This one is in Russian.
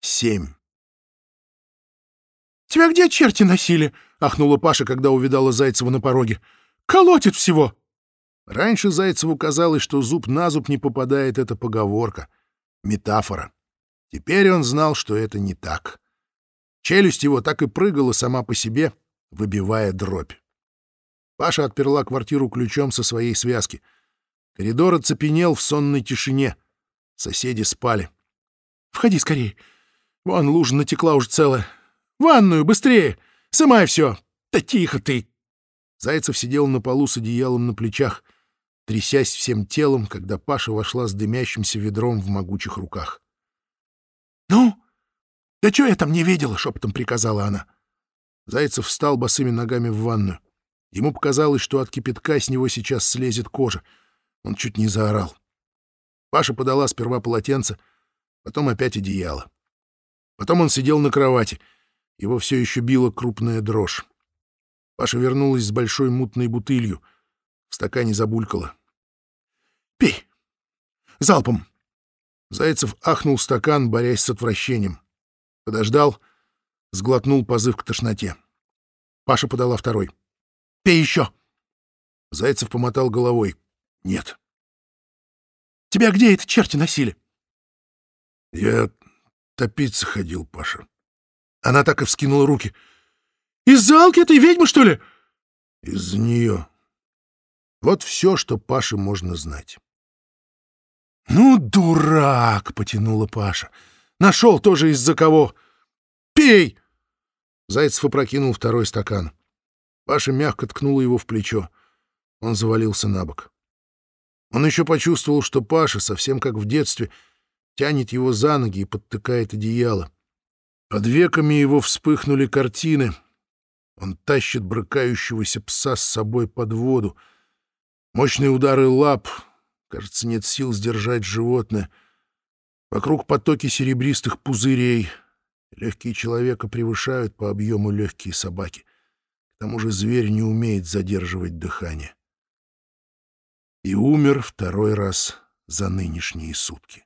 Семь. «Тебя где черти носили?» — ахнула Паша, когда увидала Зайцева на пороге. «Колотит всего!» Раньше Зайцеву казалось, что зуб на зуб не попадает эта поговорка, метафора. Теперь он знал, что это не так. Челюсть его так и прыгала сама по себе, выбивая дробь. Паша отперла квартиру ключом со своей связки. Коридор оцепенел в сонной тишине. Соседи спали. «Входи скорее. Вон лужа натекла уже целая. Ванную, быстрее! Сымай все! Да тихо ты!» Зайцев сидел на полу с одеялом на плечах, трясясь всем телом, когда Паша вошла с дымящимся ведром в могучих руках. «Ну, да что я там не видела?» — шепотом приказала она. Зайцев встал босыми ногами в ванную. Ему показалось, что от кипятка с него сейчас слезет кожа. Он чуть не заорал. Паша подала сперва полотенце, потом опять одеяло. Потом он сидел на кровати. Его все еще била крупная дрожь. Паша вернулась с большой мутной бутылью. В стакане забулькала. «Пей! Залпом!» Зайцев ахнул стакан, борясь с отвращением. Подождал, сглотнул позыв к тошноте. Паша подала второй. «Пей еще!» Зайцев помотал головой. «Нет». «Тебя где это черти носили?» «Я топиться ходил, Паша». Она так и вскинула руки. «Из залки этой ведьмы, что ли?» «Из-за нее». Вот все, что Паше можно знать. «Ну, дурак!» — потянула Паша. «Нашел тоже из-за кого. Пей!» Зайцев опрокинул второй стакан. Паша мягко ткнула его в плечо. Он завалился на бок. Он еще почувствовал, что Паша, совсем как в детстве, тянет его за ноги и подтыкает одеяло. Под веками его вспыхнули картины. Он тащит брыкающегося пса с собой под воду. Мощные удары лап. Кажется, нет сил сдержать животное. Вокруг потоки серебристых пузырей. Легкие человека превышают по объему легкие собаки. К тому же зверь не умеет задерживать дыхание. И умер второй раз за нынешние сутки.